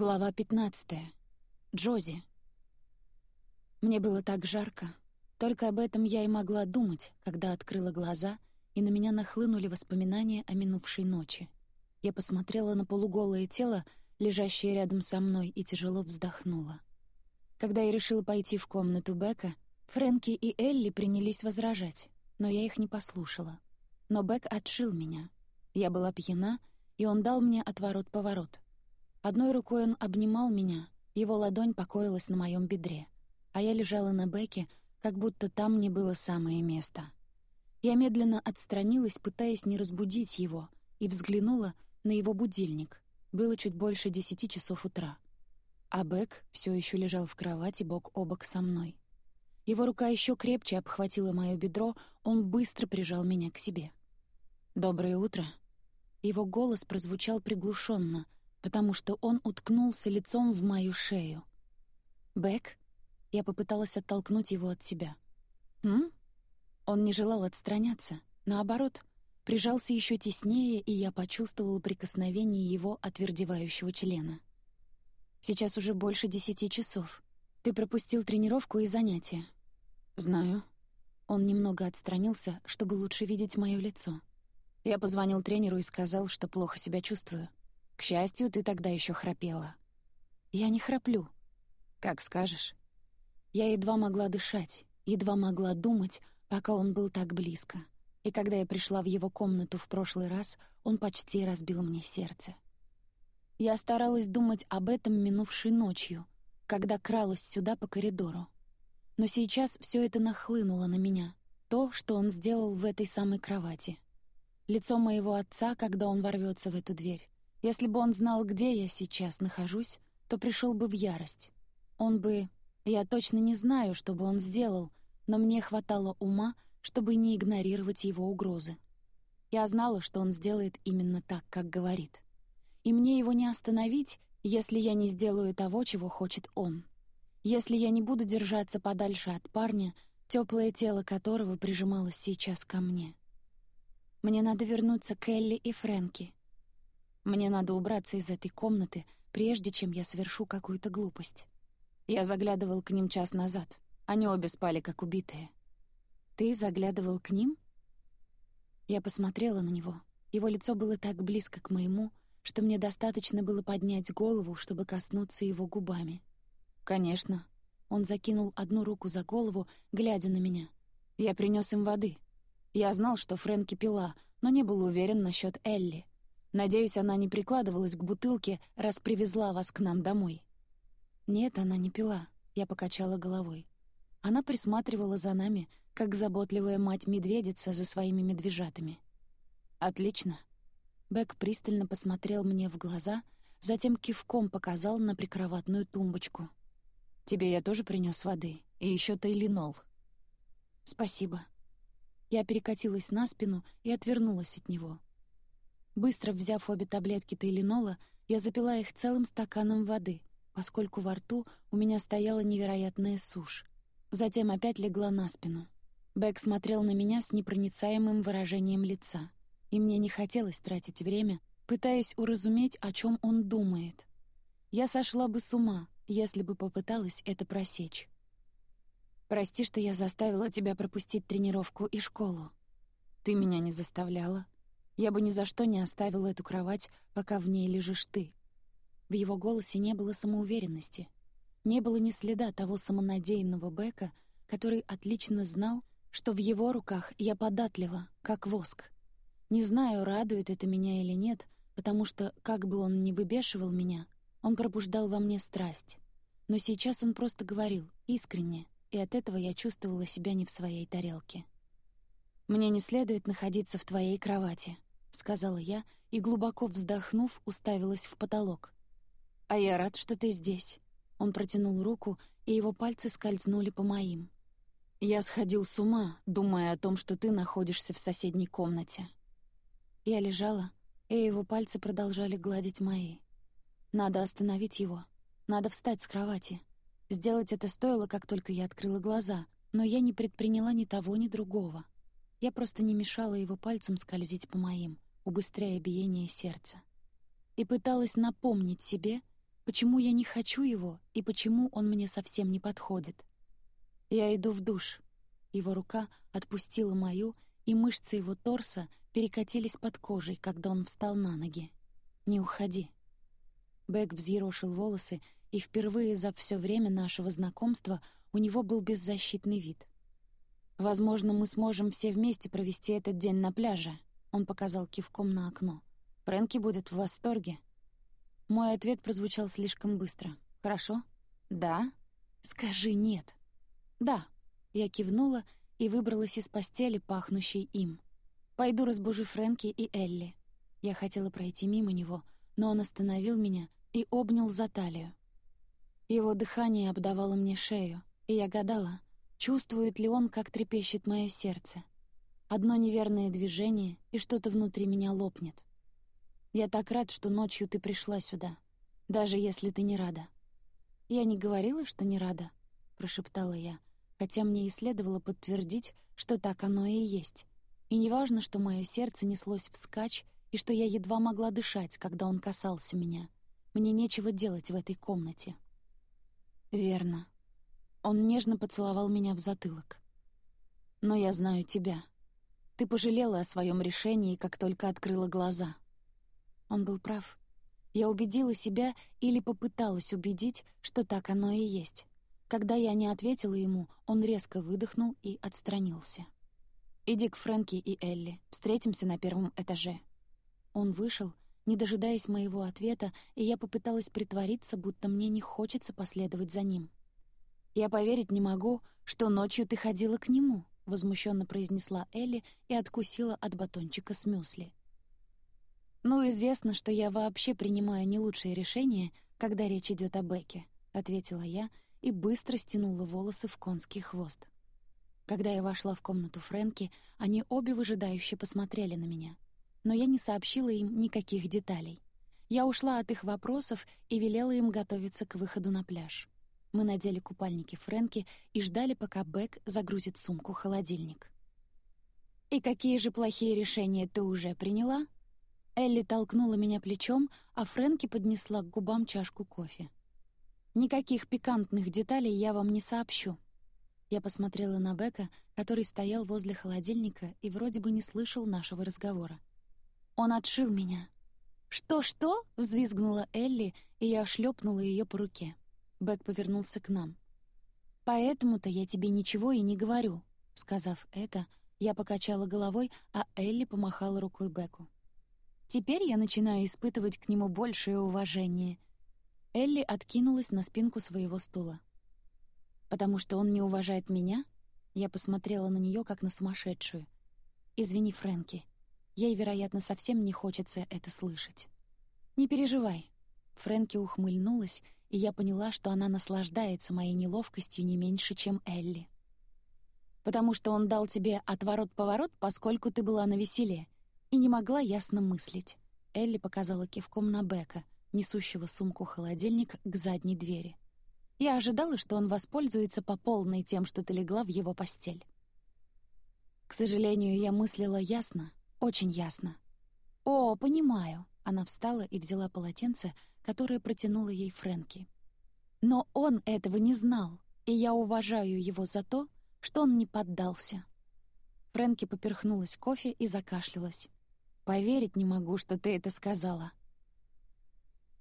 Глава 15. Джози. Мне было так жарко. Только об этом я и могла думать, когда открыла глаза, и на меня нахлынули воспоминания о минувшей ночи. Я посмотрела на полуголое тело, лежащее рядом со мной, и тяжело вздохнула. Когда я решила пойти в комнату Бека, Фрэнки и Элли принялись возражать, но я их не послушала. Но Бек отшил меня. Я была пьяна, и он дал мне отворот-поворот — Одной рукой он обнимал меня, его ладонь покоилась на моем бедре, а я лежала на бэке, как будто там мне было самое место. Я медленно отстранилась, пытаясь не разбудить его, и взглянула на его будильник. Было чуть больше десяти часов утра. А Бэк все еще лежал в кровати бок о бок со мной. Его рука еще крепче обхватила мое бедро, он быстро прижал меня к себе. «Доброе утро». Его голос прозвучал приглушенно, потому что он уткнулся лицом в мою шею. «Бэк?» Я попыталась оттолкнуть его от себя. «М?» Он не желал отстраняться. Наоборот, прижался еще теснее, и я почувствовала прикосновение его отвердевающего члена. «Сейчас уже больше десяти часов. Ты пропустил тренировку и занятия». «Знаю». Он немного отстранился, чтобы лучше видеть мое лицо. Я позвонил тренеру и сказал, что плохо себя чувствую. К счастью, ты тогда еще храпела. Я не храплю. Как скажешь. Я едва могла дышать, едва могла думать, пока он был так близко. И когда я пришла в его комнату в прошлый раз, он почти разбил мне сердце. Я старалась думать об этом минувшей ночью, когда кралась сюда по коридору. Но сейчас все это нахлынуло на меня. То, что он сделал в этой самой кровати. Лицо моего отца, когда он ворвется в эту дверь. Если бы он знал, где я сейчас нахожусь, то пришел бы в ярость. Он бы... Я точно не знаю, что бы он сделал, но мне хватало ума, чтобы не игнорировать его угрозы. Я знала, что он сделает именно так, как говорит. И мне его не остановить, если я не сделаю того, чего хочет он. Если я не буду держаться подальше от парня, теплое тело которого прижималось сейчас ко мне. Мне надо вернуться к Элли и Фрэнки. Мне надо убраться из этой комнаты, прежде чем я совершу какую-то глупость. Я заглядывал к ним час назад. Они обе спали, как убитые. Ты заглядывал к ним? Я посмотрела на него. Его лицо было так близко к моему, что мне достаточно было поднять голову, чтобы коснуться его губами. Конечно. Он закинул одну руку за голову, глядя на меня. Я принес им воды. Я знал, что Фрэнки пила, но не был уверен насчет Элли. Надеюсь, она не прикладывалась к бутылке, раз привезла вас к нам домой». «Нет, она не пила», — я покачала головой. Она присматривала за нами, как заботливая мать-медведица за своими медвежатами. «Отлично». Бэк пристально посмотрел мне в глаза, затем кивком показал на прикроватную тумбочку. «Тебе я тоже принес воды, и еще тайленол». «Спасибо». Я перекатилась на спину и отвернулась от него. Быстро взяв обе таблетки тайленола, я запила их целым стаканом воды, поскольку во рту у меня стояла невероятная сушь. Затем опять легла на спину. Бэк смотрел на меня с непроницаемым выражением лица, и мне не хотелось тратить время, пытаясь уразуметь, о чем он думает. Я сошла бы с ума, если бы попыталась это просечь. «Прости, что я заставила тебя пропустить тренировку и школу. Ты меня не заставляла», я бы ни за что не оставила эту кровать, пока в ней лежишь ты. В его голосе не было самоуверенности. Не было ни следа того самонадеянного Бека, который отлично знал, что в его руках я податлива, как воск. Не знаю, радует это меня или нет, потому что, как бы он ни выбешивал меня, он пробуждал во мне страсть. Но сейчас он просто говорил, искренне, и от этого я чувствовала себя не в своей тарелке. «Мне не следует находиться в твоей кровати», — сказала я и, глубоко вздохнув, уставилась в потолок. «А я рад, что ты здесь». Он протянул руку, и его пальцы скользнули по моим. «Я сходил с ума, думая о том, что ты находишься в соседней комнате». Я лежала, и его пальцы продолжали гладить мои. Надо остановить его. Надо встать с кровати. Сделать это стоило, как только я открыла глаза, но я не предприняла ни того, ни другого. Я просто не мешала его пальцам скользить по моим, убыстряя биение сердца. И пыталась напомнить себе, Почему я не хочу его и почему он мне совсем не подходит? Я иду в душ. Его рука отпустила мою, и мышцы его торса перекатились под кожей, когда он встал на ноги. «Не уходи». Бэк взъерошил волосы, и впервые за все время нашего знакомства у него был беззащитный вид. «Возможно, мы сможем все вместе провести этот день на пляже», — он показал кивком на окно. «Фрэнки будет в восторге». Мой ответ прозвучал слишком быстро. «Хорошо?» «Да?» «Скажи «нет». «Да». Я кивнула и выбралась из постели, пахнущей им. «Пойду разбужу Фрэнки и Элли». Я хотела пройти мимо него, но он остановил меня и обнял за талию. Его дыхание обдавало мне шею, и я гадала, чувствует ли он, как трепещет мое сердце. Одно неверное движение, и что-то внутри меня лопнет. Я так рад, что ночью ты пришла сюда, даже если ты не рада». «Я не говорила, что не рада», — прошептала я, хотя мне и следовало подтвердить, что так оно и есть. И неважно, что мое сердце неслось вскачь, и что я едва могла дышать, когда он касался меня. Мне нечего делать в этой комнате. «Верно». Он нежно поцеловал меня в затылок. «Но я знаю тебя. Ты пожалела о своем решении, как только открыла глаза». Он был прав. Я убедила себя или попыталась убедить, что так оно и есть. Когда я не ответила ему, он резко выдохнул и отстранился. «Иди к Фрэнки и Элли. Встретимся на первом этаже». Он вышел, не дожидаясь моего ответа, и я попыталась притвориться, будто мне не хочется последовать за ним. «Я поверить не могу, что ночью ты ходила к нему», — возмущенно произнесла Элли и откусила от батончика с мюсли. «Ну, известно, что я вообще принимаю не лучшие решения, когда речь идет о Беке», — ответила я и быстро стянула волосы в конский хвост. Когда я вошла в комнату Фрэнки, они обе выжидающе посмотрели на меня. Но я не сообщила им никаких деталей. Я ушла от их вопросов и велела им готовиться к выходу на пляж. Мы надели купальники Фрэнки и ждали, пока Бек загрузит сумку в холодильник. «И какие же плохие решения ты уже приняла?» Элли толкнула меня плечом, а Фрэнки поднесла к губам чашку кофе. «Никаких пикантных деталей я вам не сообщу». Я посмотрела на Бека, который стоял возле холодильника и вроде бы не слышал нашего разговора. «Он отшил меня». «Что-что?» — взвизгнула Элли, и я шлепнула ее по руке. Бек повернулся к нам. «Поэтому-то я тебе ничего и не говорю». Сказав это, я покачала головой, а Элли помахала рукой Беку. Теперь я начинаю испытывать к нему большее уважение. Элли откинулась на спинку своего стула. «Потому что он не уважает меня?» Я посмотрела на нее как на сумасшедшую. «Извини, Фрэнки. Ей, вероятно, совсем не хочется это слышать». «Не переживай». Фрэнки ухмыльнулась, и я поняла, что она наслаждается моей неловкостью не меньше, чем Элли. «Потому что он дал тебе отворот-поворот, поскольку ты была на веселе и не могла ясно мыслить. Элли показала кивком на Бека, несущего сумку-холодильник к задней двери. Я ожидала, что он воспользуется по полной тем, что ты легла в его постель. К сожалению, я мыслила ясно, очень ясно. «О, понимаю». Она встала и взяла полотенце, которое протянула ей Фрэнки. Но он этого не знал, и я уважаю его за то, что он не поддался. Фрэнки поперхнулась кофе и закашлялась. Поверить не могу, что ты это сказала.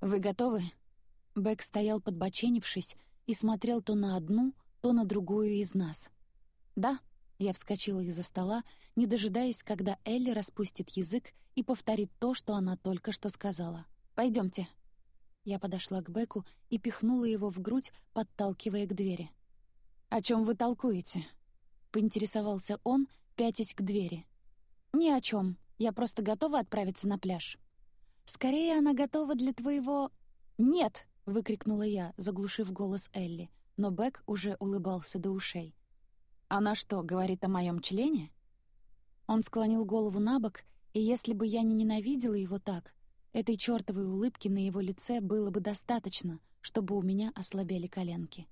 Вы готовы? Бэк стоял подбоченившись и смотрел то на одну, то на другую из нас. Да, я вскочила из-за стола, не дожидаясь, когда Элли распустит язык и повторит то, что она только что сказала. Пойдемте. Я подошла к Беку и пихнула его в грудь, подталкивая к двери. «О чем вы толкуете?» — поинтересовался он, пятясь к двери. «Ни о чем. Я просто готова отправиться на пляж». «Скорее она готова для твоего...» «Нет!» — выкрикнула я, заглушив голос Элли, но Бек уже улыбался до ушей. «Она что, говорит о моем члене?» Он склонил голову на бок, и если бы я не ненавидела его так, этой чёртовой улыбки на его лице было бы достаточно, чтобы у меня ослабели коленки.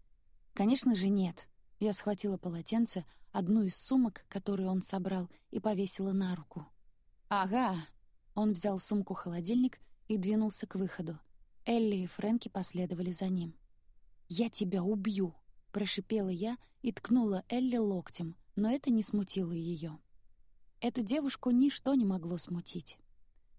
Конечно же, нет. Я схватила полотенце, одну из сумок, которую он собрал, и повесила на руку. «Ага». Он взял сумку-холодильник и двинулся к выходу. Элли и Фрэнки последовали за ним. «Я тебя убью!» — прошипела я и ткнула Элли локтем, но это не смутило ее. Эту девушку ничто не могло смутить.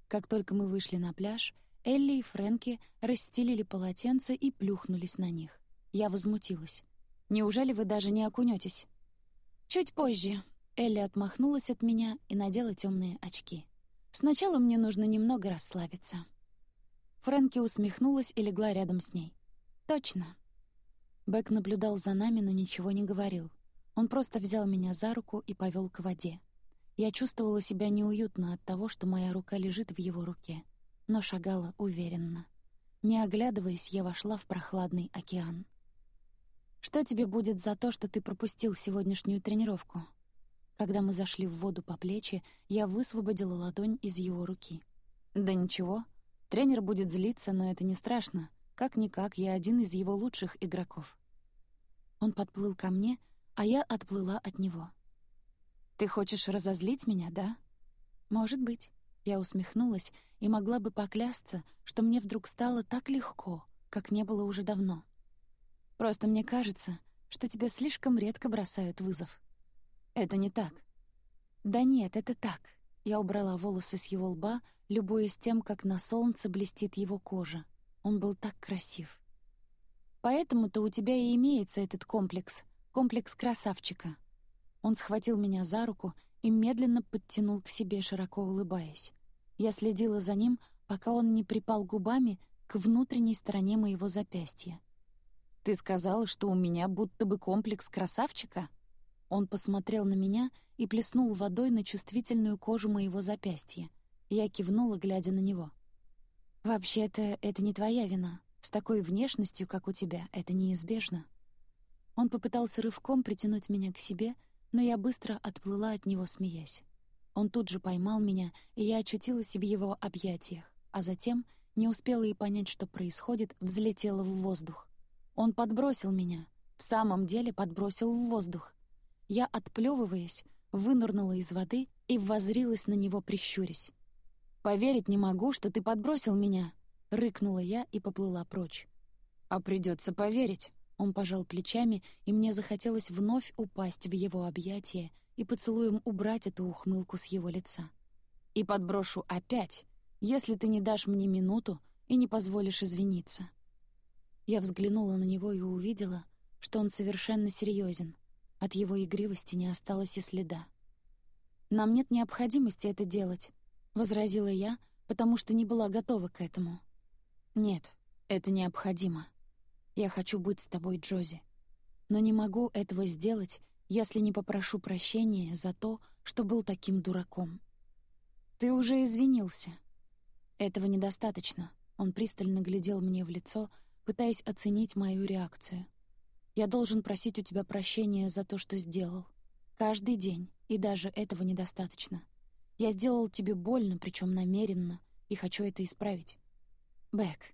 Как только мы вышли на пляж, Элли и Фрэнки расстелили полотенца и плюхнулись на них. Я возмутилась. «Неужели вы даже не окунётесь?» «Чуть позже». Элли отмахнулась от меня и надела темные очки. «Сначала мне нужно немного расслабиться». Фрэнки усмехнулась и легла рядом с ней. «Точно». Бэк наблюдал за нами, но ничего не говорил. Он просто взял меня за руку и повел к воде. Я чувствовала себя неуютно от того, что моя рука лежит в его руке, но шагала уверенно. Не оглядываясь, я вошла в прохладный океан. «Что тебе будет за то, что ты пропустил сегодняшнюю тренировку?» Когда мы зашли в воду по плечи, я высвободила ладонь из его руки. «Да ничего. Тренер будет злиться, но это не страшно. Как-никак, я один из его лучших игроков. Он подплыл ко мне, а я отплыла от него. «Ты хочешь разозлить меня, да?» «Может быть». Я усмехнулась и могла бы поклясться, что мне вдруг стало так легко, как не было уже давно. «Просто мне кажется, что тебе слишком редко бросают вызов». «Это не так». «Да нет, это так». Я убрала волосы с его лба, любуясь тем, как на солнце блестит его кожа. Он был так красив. Поэтому-то у тебя и имеется этот комплекс, комплекс красавчика. Он схватил меня за руку и медленно подтянул к себе, широко улыбаясь. Я следила за ним, пока он не припал губами к внутренней стороне моего запястья. «Ты сказала, что у меня будто бы комплекс красавчика?» Он посмотрел на меня и плеснул водой на чувствительную кожу моего запястья. Я кивнула, глядя на него. «Вообще-то, это не твоя вина. С такой внешностью, как у тебя, это неизбежно». Он попытался рывком притянуть меня к себе, но я быстро отплыла от него, смеясь. Он тут же поймал меня, и я очутилась в его объятиях, а затем, не успела и понять, что происходит, взлетела в воздух. Он подбросил меня, в самом деле подбросил в воздух. Я, отплёвываясь, вынырнула из воды и воззрилась на него, прищурясь. «Поверить не могу, что ты подбросил меня!» — рыкнула я и поплыла прочь. «А придется поверить!» Он пожал плечами, и мне захотелось вновь упасть в его объятия и поцелуем убрать эту ухмылку с его лица. «И подброшу опять, если ты не дашь мне минуту и не позволишь извиниться». Я взглянула на него и увидела, что он совершенно серьезен. От его игривости не осталось и следа. «Нам нет необходимости это делать», — возразила я, потому что не была готова к этому. «Нет, это необходимо. Я хочу быть с тобой, Джози. Но не могу этого сделать, если не попрошу прощения за то, что был таким дураком. Ты уже извинился. Этого недостаточно. Он пристально глядел мне в лицо, пытаясь оценить мою реакцию. Я должен просить у тебя прощения за то, что сделал. Каждый день, и даже этого недостаточно. Я сделал тебе больно, причем намеренно, и хочу это исправить. Бэк.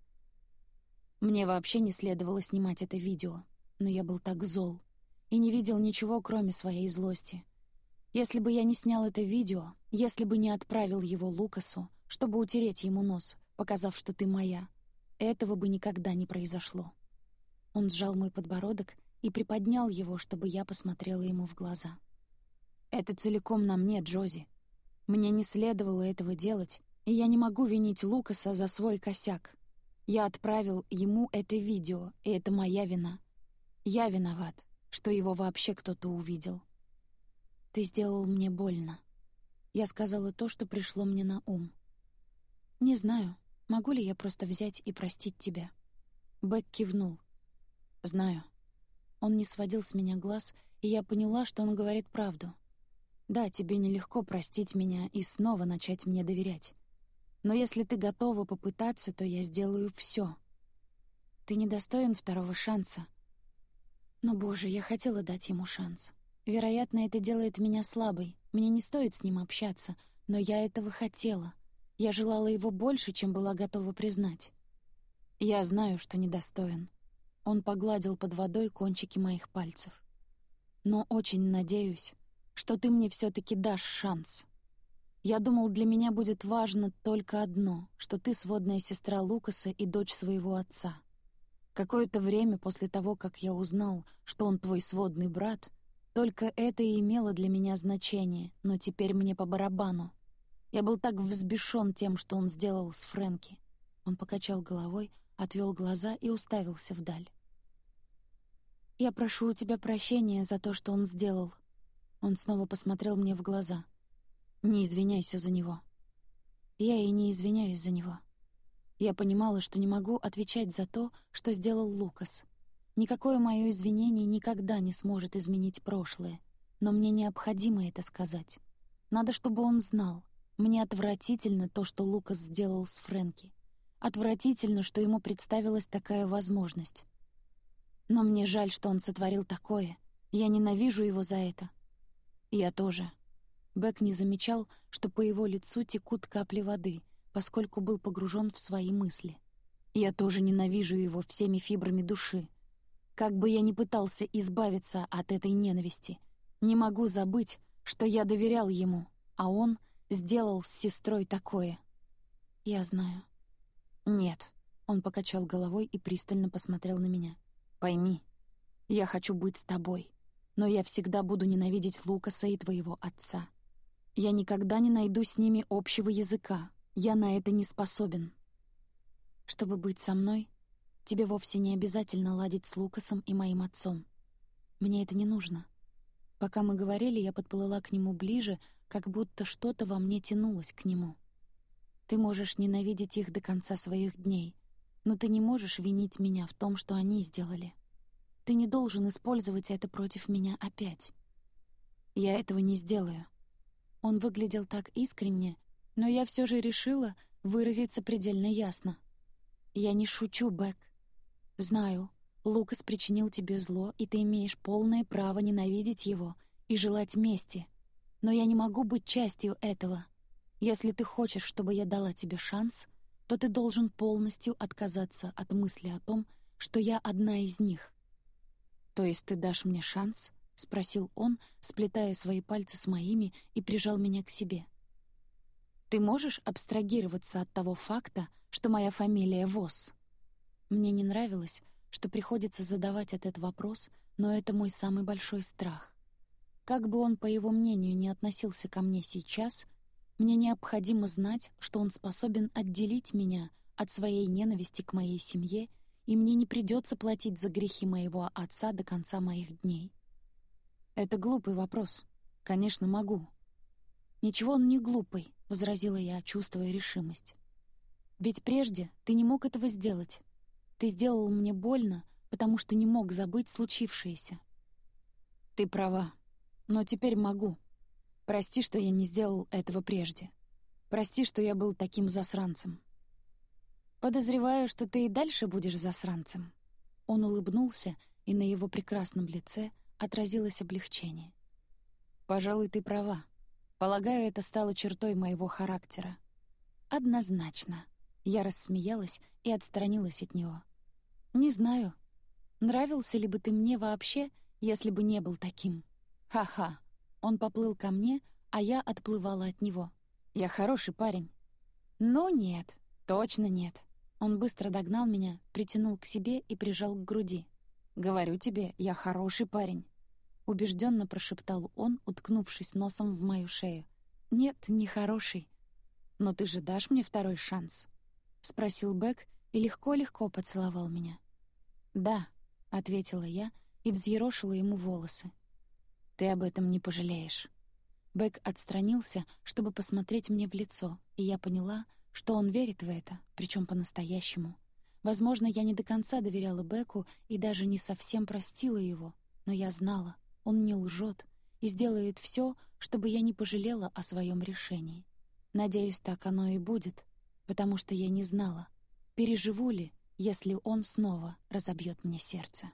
Мне вообще не следовало снимать это видео, но я был так зол и не видел ничего, кроме своей злости. Если бы я не снял это видео, если бы не отправил его Лукасу, чтобы утереть ему нос, показав, что ты моя, этого бы никогда не произошло. Он сжал мой подбородок и приподнял его, чтобы я посмотрела ему в глаза. «Это целиком на мне, Джози. Мне не следовало этого делать, и я не могу винить Лукаса за свой косяк. Я отправил ему это видео, и это моя вина. Я виноват, что его вообще кто-то увидел. Ты сделал мне больно. Я сказала то, что пришло мне на ум. Не знаю, могу ли я просто взять и простить тебя. Бэк кивнул. Знаю. Он не сводил с меня глаз, и я поняла, что он говорит правду. Да, тебе нелегко простить меня и снова начать мне доверять. Но если ты готова попытаться, то я сделаю все. Ты недостоин второго шанса. Но, боже, я хотела дать ему шанс. Вероятно, это делает меня слабой. Мне не стоит с ним общаться, но я этого хотела. Я желала его больше, чем была готова признать. Я знаю, что недостоин. Он погладил под водой кончики моих пальцев. «Но очень надеюсь, что ты мне все таки дашь шанс». Я думал, для меня будет важно только одно, что ты сводная сестра Лукаса и дочь своего отца. Какое-то время после того, как я узнал, что он твой сводный брат, только это и имело для меня значение, но теперь мне по барабану. Я был так взбешен тем, что он сделал с Фрэнки. Он покачал головой, отвел глаза и уставился вдаль. «Я прошу у тебя прощения за то, что он сделал». Он снова посмотрел мне в глаза. «Не извиняйся за него». Я и не извиняюсь за него. Я понимала, что не могу отвечать за то, что сделал Лукас. Никакое мое извинение никогда не сможет изменить прошлое, но мне необходимо это сказать. Надо, чтобы он знал. Мне отвратительно то, что Лукас сделал с Фрэнки. Отвратительно, что ему представилась такая возможность. Но мне жаль, что он сотворил такое. Я ненавижу его за это. Я тоже. Бэк не замечал, что по его лицу текут капли воды, поскольку был погружен в свои мысли. Я тоже ненавижу его всеми фибрами души. Как бы я ни пытался избавиться от этой ненависти, не могу забыть, что я доверял ему, а он сделал с сестрой такое. Я знаю. Нет. Он покачал головой и пристально посмотрел на меня. Пойми, я хочу быть с тобой, но я всегда буду ненавидеть Лукаса и твоего отца. Я никогда не найду с ними общего языка. Я на это не способен. Чтобы быть со мной, тебе вовсе не обязательно ладить с Лукасом и моим отцом. Мне это не нужно. Пока мы говорили, я подплыла к нему ближе, как будто что-то во мне тянулось к нему. Ты можешь ненавидеть их до конца своих дней, но ты не можешь винить меня в том, что они сделали. Ты не должен использовать это против меня опять. Я этого не сделаю. Он выглядел так искренне, но я все же решила выразиться предельно ясно. Я не шучу, Бэк. Знаю, Лукас причинил тебе зло, и ты имеешь полное право ненавидеть его и желать мести. Но я не могу быть частью этого. Если ты хочешь, чтобы я дала тебе шанс — то ты должен полностью отказаться от мысли о том, что я одна из них. То есть ты дашь мне шанс? спросил он, сплетая свои пальцы с моими и прижал меня к себе. Ты можешь абстрагироваться от того факта, что моя фамилия Вос? Мне не нравилось, что приходится задавать этот вопрос, но это мой самый большой страх. Как бы он, по его мнению, не относился ко мне сейчас, мне необходимо знать, что он способен отделить меня от своей ненависти к моей семье, и мне не придется платить за грехи моего отца до конца моих дней. Это глупый вопрос. Конечно, могу. Ничего он не глупый, возразила я, чувствуя решимость. Ведь прежде ты не мог этого сделать. Ты сделал мне больно, потому что не мог забыть случившееся. Ты права, но теперь могу. Прости, что я не сделал этого прежде. Прости, что я был таким засранцем. Подозреваю, что ты и дальше будешь засранцем. Он улыбнулся, и на его прекрасном лице отразилось облегчение. Пожалуй, ты права. Полагаю, это стало чертой моего характера. Однозначно. Я рассмеялась и отстранилась от него. Не знаю, нравился ли бы ты мне вообще, если бы не был таким. Ха-ха. Он поплыл ко мне, а я отплывала от него. Я хороший парень. Ну нет, точно нет. Он быстро догнал меня, притянул к себе и прижал к груди. «Говорю тебе, я хороший парень», — убежденно прошептал он, уткнувшись носом в мою шею. «Нет, не хороший. Но ты же дашь мне второй шанс?» — спросил Бэк и легко-легко поцеловал меня. «Да», — ответила я и взъерошила ему волосы. Ты об этом не пожалеешь». Бэк отстранился, чтобы посмотреть мне в лицо, и я поняла, что он верит в это, причем по-настоящему. Возможно, я не до конца доверяла Беку и даже не совсем простила его, но я знала, он не лжет и сделает все, чтобы я не пожалела о своем решении. Надеюсь, так оно и будет, потому что я не знала, переживу ли, если он снова разобьет мне сердце.